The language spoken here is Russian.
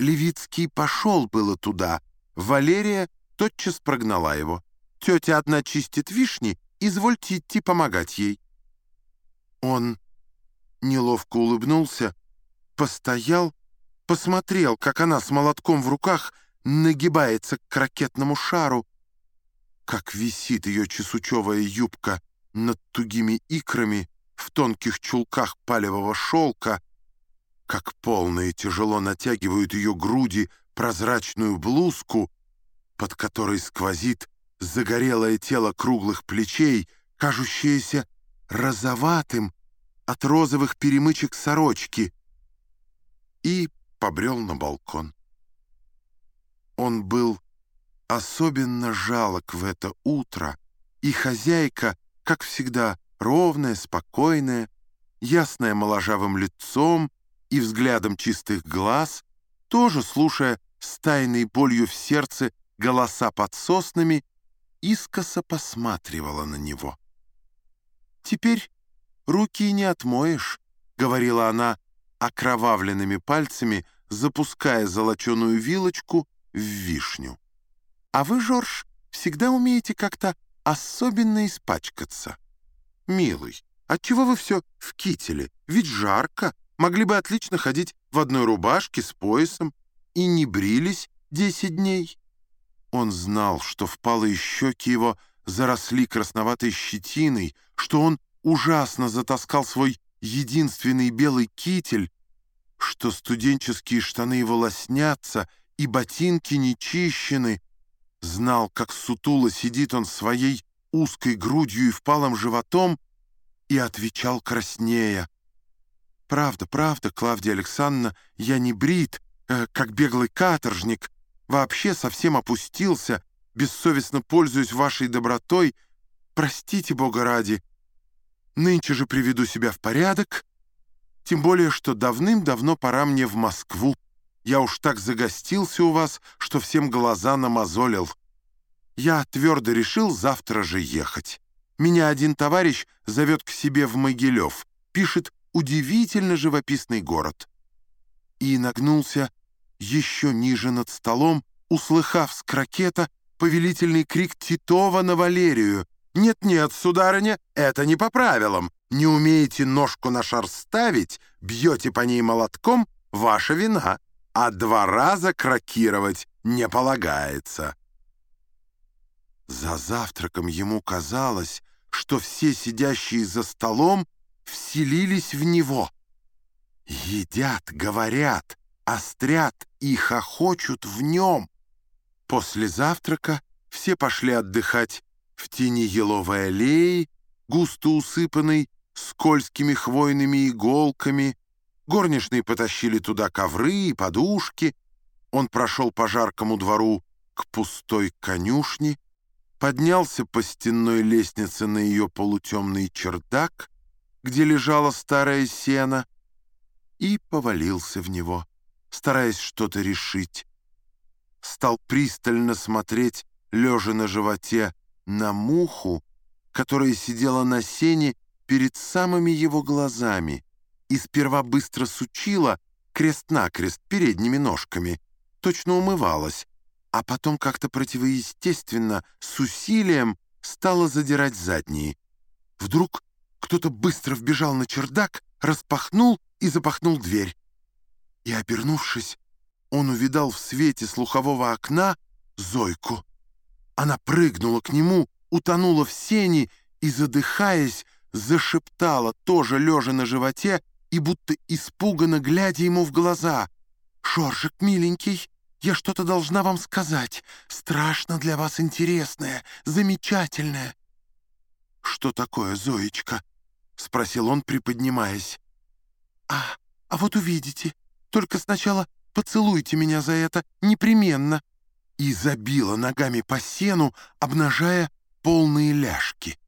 Левицкий пошел было туда. Валерия тотчас прогнала его. Тетя одна чистит вишни, извольте идти помогать ей. Он неловко улыбнулся, постоял, посмотрел, как она с молотком в руках нагибается к ракетному шару, как висит ее чесучевая юбка над тугими икрами в тонких чулках палевого шелка, как полно и тяжело натягивают ее груди прозрачную блузку, под которой сквозит загорелое тело круглых плечей, кажущееся розоватым от розовых перемычек сорочки, и побрел на балкон. Он был особенно жалок в это утро, и хозяйка, как всегда, ровная, спокойная, ясная моложавым лицом и взглядом чистых глаз, тоже слушая с тайной болью в сердце голоса под соснами, искоса посматривала на него. «Теперь руки не отмоешь», — говорила она окровавленными пальцами, запуская золоченую вилочку в вишню. «А вы, Жорж, всегда умеете как-то особенно испачкаться. Милый, отчего вы все в кителе? Ведь жарко. Могли бы отлично ходить в одной рубашке с поясом и не брились десять дней». Он знал, что впалые щеки его заросли красноватой щетиной, что он ужасно затаскал свой единственный белый китель, что студенческие штаны его лоснятся и ботинки нечищены, знал, как сутуло сидит он своей узкой грудью и впалым животом, и отвечал краснея. «Правда, правда, Клавдия Александровна, я не брит, э, как беглый каторжник, вообще совсем опустился, бессовестно пользуюсь вашей добротой. Простите, Бога ради. Нынче же приведу себя в порядок, тем более, что давным-давно пора мне в Москву. Я уж так загостился у вас, что всем глаза намазолил. Я твердо решил завтра же ехать. Меня один товарищ зовет к себе в Могилев, пишет «удивительно живописный город». И нагнулся еще ниже над столом, услыхав с крокета повелительный крик Титова на Валерию. «Нет-нет, сударыня, это не по правилам. Не умеете ножку на шар ставить, бьете по ней молотком, ваша вина, а два раза крокировать не полагается». За завтраком ему казалось, что все сидящие за столом вселились в него. Едят, говорят, острят и хохочут в нем. После завтрака все пошли отдыхать в тени еловой аллеи, густо усыпанной скользкими хвойными иголками. Горничные потащили туда ковры и подушки. Он прошел по жаркому двору к пустой конюшне, поднялся по стенной лестнице на ее полутемный чердак, где лежала старая сена, и повалился в него стараясь что-то решить. Стал пристально смотреть, лежа на животе, на муху, которая сидела на сене перед самыми его глазами и сперва быстро сучила крест-накрест передними ножками, точно умывалась, а потом как-то противоестественно, с усилием, стала задирать задние. Вдруг кто-то быстро вбежал на чердак, распахнул и запахнул дверь. И, обернувшись, он увидал в свете слухового окна Зойку. Она прыгнула к нему, утонула в сене и, задыхаясь, зашептала, тоже лежа на животе и будто испуганно глядя ему в глаза. «Шоржик, миленький, я что-то должна вам сказать. Страшно для вас интересное, замечательное». «Что такое, Зоечка?» — спросил он, приподнимаясь. «А, а вот увидите». Только сначала поцелуйте меня за это, непременно!» И забила ногами по сену, обнажая полные ляжки.